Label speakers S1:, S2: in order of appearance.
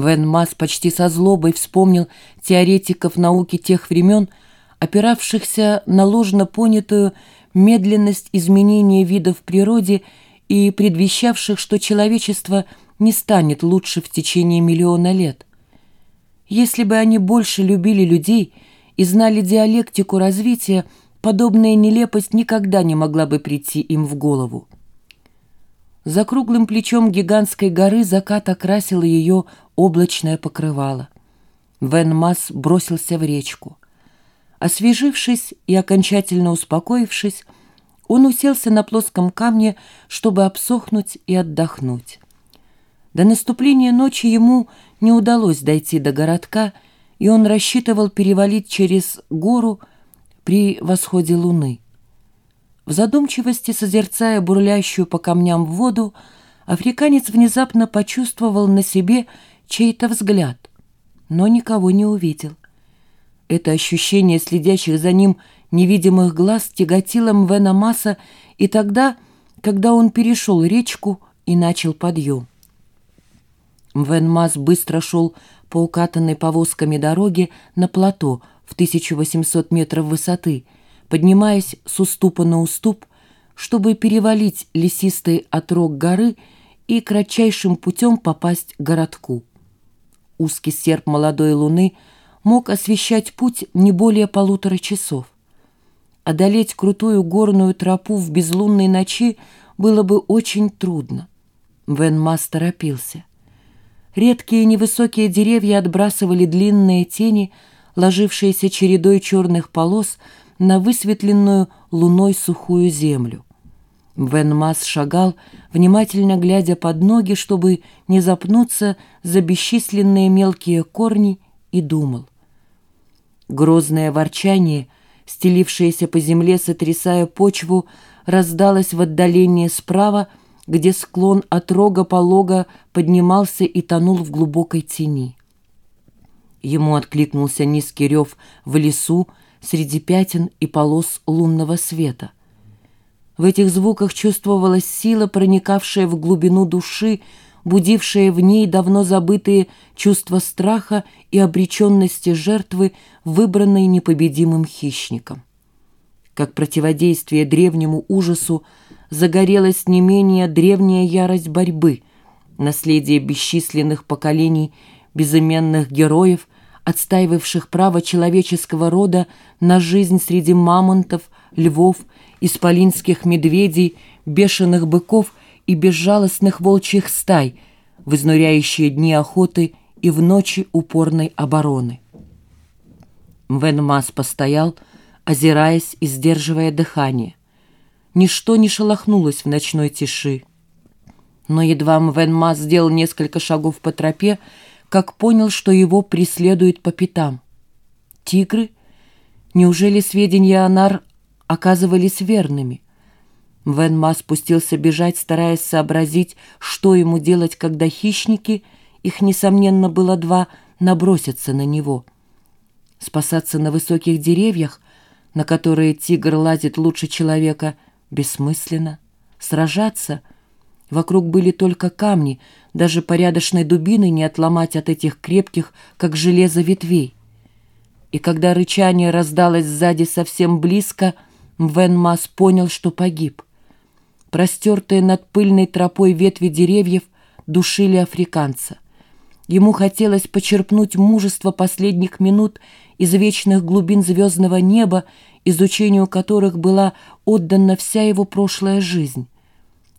S1: Вен Масс почти со злобой вспомнил теоретиков науки тех времен, опиравшихся на ложно понятую медленность изменения видов в природе и предвещавших, что человечество не станет лучше в течение миллиона лет. Если бы они больше любили людей и знали диалектику развития, подобная нелепость никогда не могла бы прийти им в голову. За круглым плечом гигантской горы закат окрасил ее облачное покрывало. Вен Масс бросился в речку. Освежившись и окончательно успокоившись, он уселся на плоском камне, чтобы обсохнуть и отдохнуть. До наступления ночи ему не удалось дойти до городка, и он рассчитывал перевалить через гору при восходе луны. В задумчивости, созерцая бурлящую по камням воду, африканец внезапно почувствовал на себе чей-то взгляд, но никого не увидел. Это ощущение следящих за ним невидимых глаз тяготило Мвена Масса и тогда, когда он перешел речку и начал подъем. Мвен Масс быстро шел по укатанной повозками дороге на плато в 1800 метров высоты, поднимаясь с уступа на уступ, чтобы перевалить лесистый отрог горы и кратчайшим путем попасть к городку. Узкий серп молодой луны — мог освещать путь не более полутора часов. Одолеть крутую горную тропу в безлунной ночи было бы очень трудно. Вен Мас торопился. Редкие невысокие деревья отбрасывали длинные тени, ложившиеся чередой черных полос на высветленную луной сухую землю. Вен Мас шагал, внимательно глядя под ноги, чтобы не запнуться за бесчисленные мелкие корни, и думал — Грозное ворчание, стелившееся по земле, сотрясая почву, раздалось в отдалении справа, где склон от рога полога поднимался и тонул в глубокой тени. Ему откликнулся низкий рев в лесу среди пятен и полос лунного света. В этих звуках чувствовалась сила, проникавшая в глубину души, будившее в ней давно забытые чувства страха и обреченности жертвы, выбранной непобедимым хищником. Как противодействие древнему ужасу загорелась не менее древняя ярость борьбы, наследие бесчисленных поколений безыменных героев, отстаивавших право человеческого рода на жизнь среди мамонтов, львов, исполинских медведей, бешеных быков и безжалостных волчьих стай в изнуряющие дни охоты и в ночи упорной обороны. Мвен Мас постоял, озираясь и сдерживая дыхание. Ничто не шелохнулось в ночной тиши. Но едва Мвен Мас сделал несколько шагов по тропе, как понял, что его преследуют по пятам. Тигры? Неужели сведения о Нар оказывались верными? Вен Ма спустился бежать, стараясь сообразить, что ему делать, когда хищники, их, несомненно, было два, набросятся на него. Спасаться на высоких деревьях, на которые тигр лазит лучше человека, бессмысленно. Сражаться — Вокруг были только камни, даже порядочной дубины не отломать от этих крепких, как железо ветвей. И когда рычание раздалось сзади совсем близко, Мвен Мас понял, что погиб. Простертые над пыльной тропой ветви деревьев душили африканца. Ему хотелось почерпнуть мужество последних минут из вечных глубин звездного неба, изучению которых была отдана вся его прошлая жизнь.